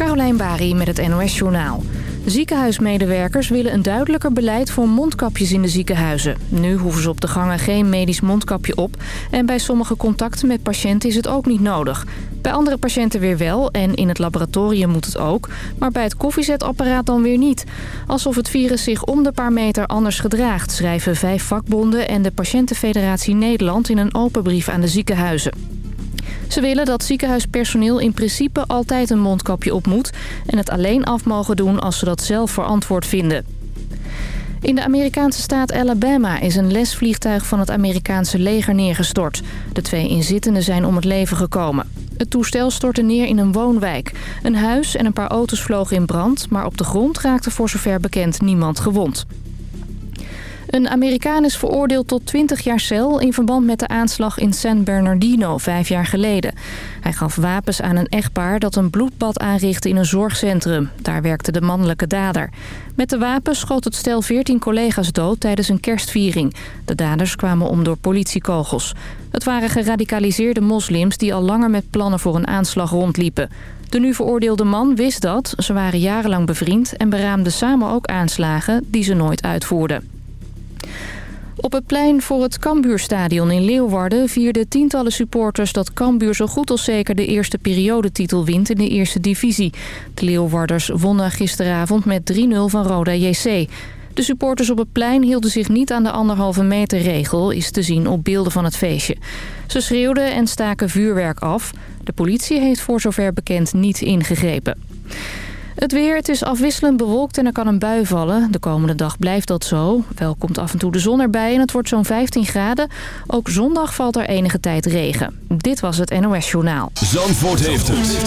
Carolijn Bari met het NOS Journaal. Ziekenhuismedewerkers willen een duidelijker beleid voor mondkapjes in de ziekenhuizen. Nu hoeven ze op de gangen geen medisch mondkapje op... en bij sommige contacten met patiënten is het ook niet nodig. Bij andere patiënten weer wel en in het laboratorium moet het ook... maar bij het koffiezetapparaat dan weer niet. Alsof het virus zich om de paar meter anders gedraagt... schrijven vijf vakbonden en de Patiëntenfederatie Nederland... in een open brief aan de ziekenhuizen. Ze willen dat ziekenhuispersoneel in principe altijd een mondkapje op moet... en het alleen af mogen doen als ze dat zelf verantwoord vinden. In de Amerikaanse staat Alabama is een lesvliegtuig van het Amerikaanse leger neergestort. De twee inzittenden zijn om het leven gekomen. Het toestel stortte neer in een woonwijk. Een huis en een paar auto's vlogen in brand, maar op de grond raakte voor zover bekend niemand gewond. Een Amerikaan is veroordeeld tot 20 jaar cel in verband met de aanslag in San Bernardino vijf jaar geleden. Hij gaf wapens aan een echtpaar dat een bloedbad aanrichtte in een zorgcentrum. Daar werkte de mannelijke dader. Met de wapens schoot het stel 14 collega's dood tijdens een kerstviering. De daders kwamen om door politiekogels. Het waren geradicaliseerde moslims die al langer met plannen voor een aanslag rondliepen. De nu veroordeelde man wist dat, ze waren jarenlang bevriend... en beraamden samen ook aanslagen die ze nooit uitvoerden. Op het plein voor het Cambuurstadion in Leeuwarden vierden tientallen supporters dat Cambuur zo goed als zeker de eerste periodetitel wint in de eerste divisie. De Leeuwarders wonnen gisteravond met 3-0 van Roda JC. De supporters op het plein hielden zich niet aan de anderhalve meter regel, is te zien op beelden van het feestje. Ze schreeuwden en staken vuurwerk af. De politie heeft voor zover bekend niet ingegrepen. Het weer, het is afwisselend bewolkt en er kan een bui vallen. De komende dag blijft dat zo. Wel komt af en toe de zon erbij en het wordt zo'n 15 graden. Ook zondag valt er enige tijd regen. Dit was het NOS Journaal. Zandvoort heeft het.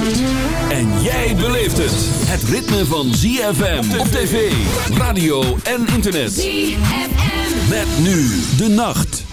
En jij beleeft het. Het ritme van ZFM op tv, radio en internet. ZFM. Met nu de nacht.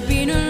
could be no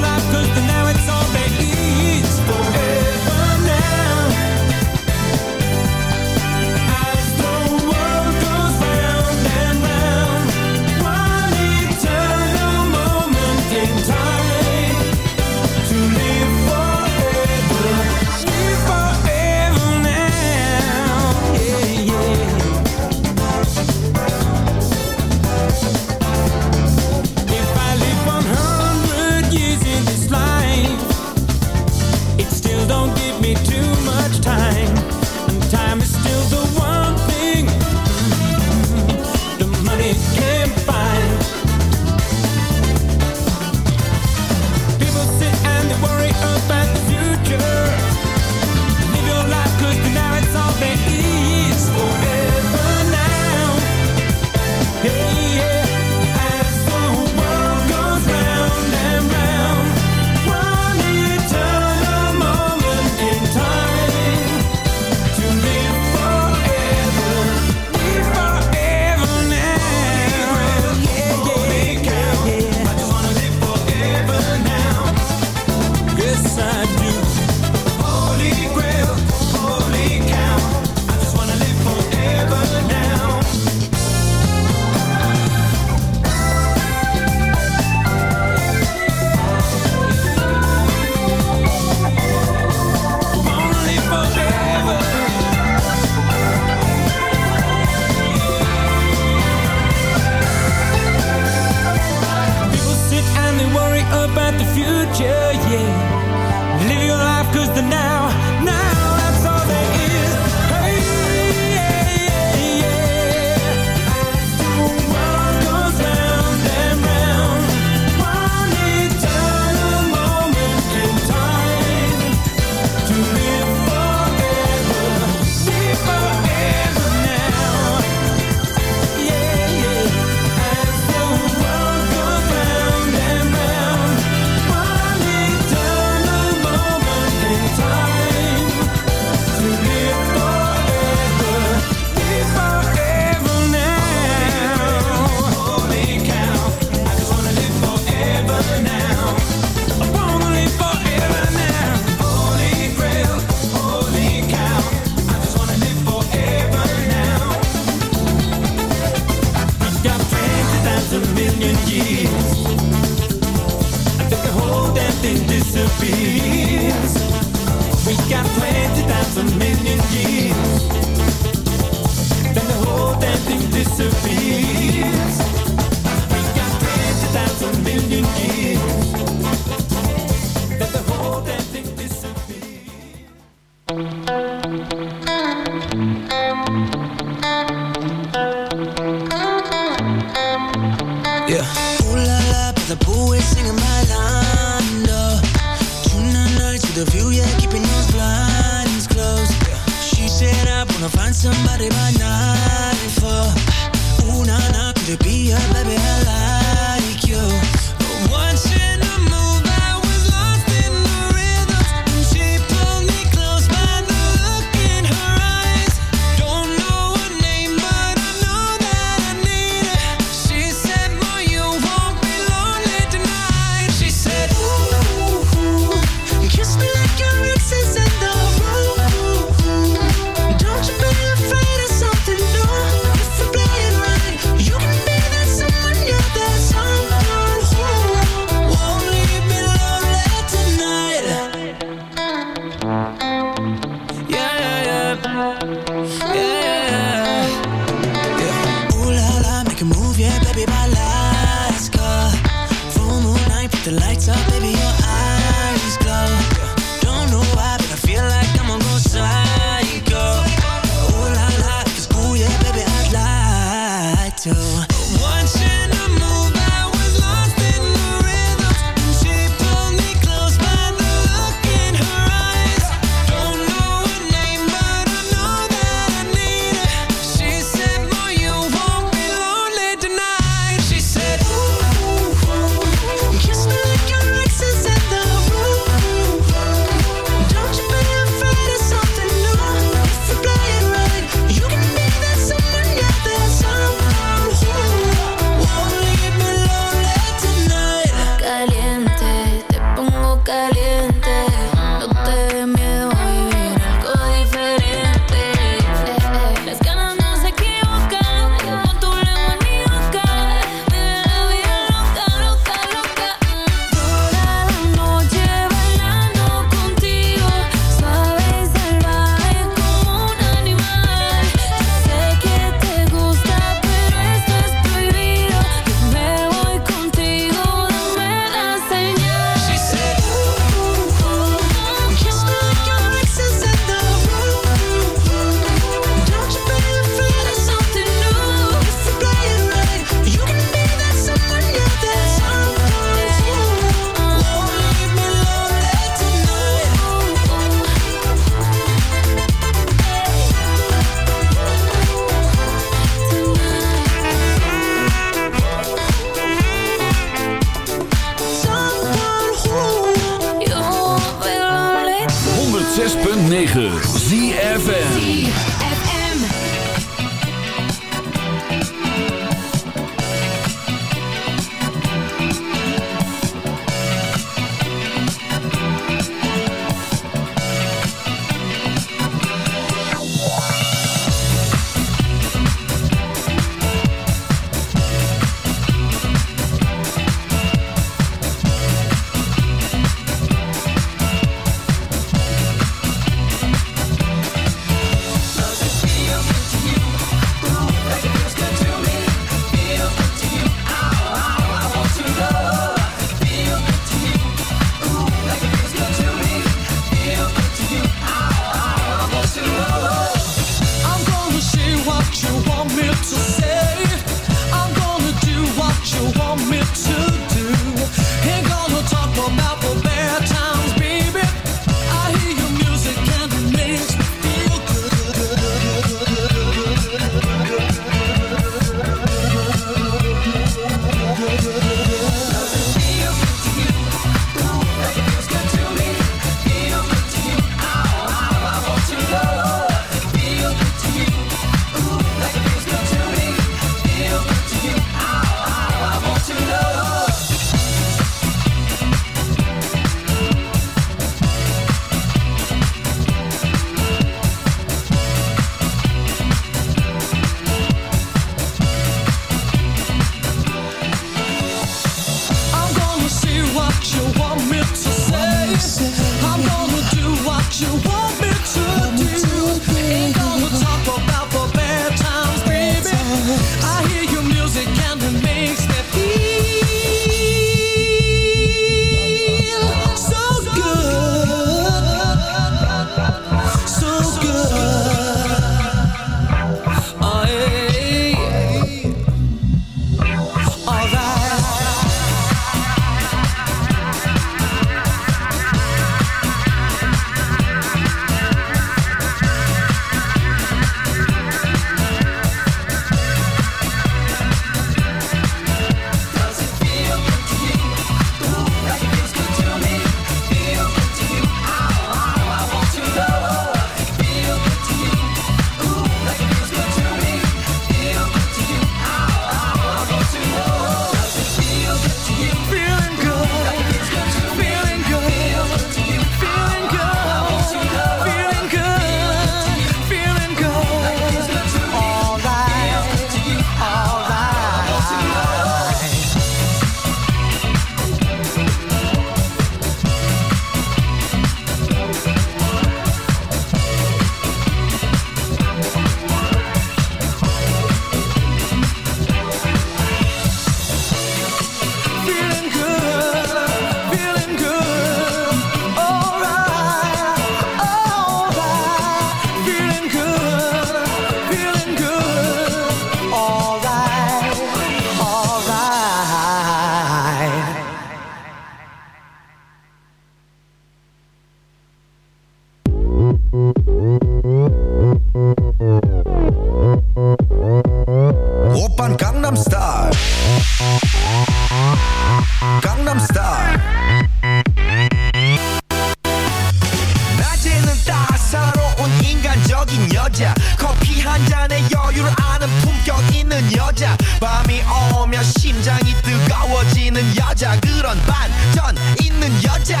그런 반전 있는 여자.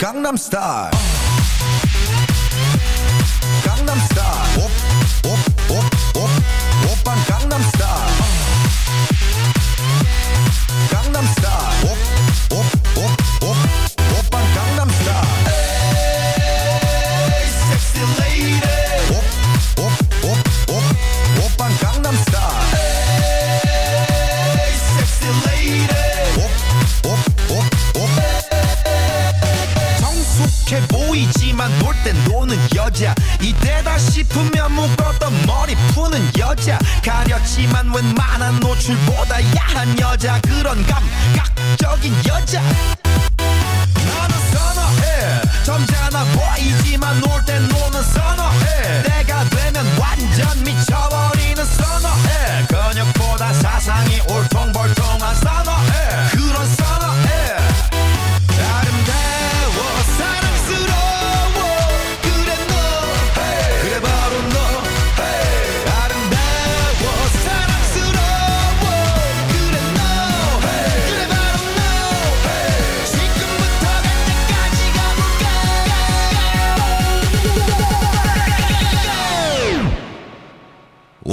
Gangnam Style.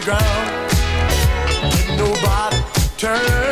ground. Nobody turn.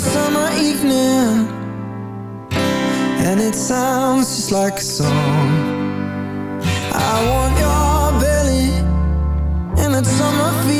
summer evening And it sounds just like a song. I want your belly And that summer feeling.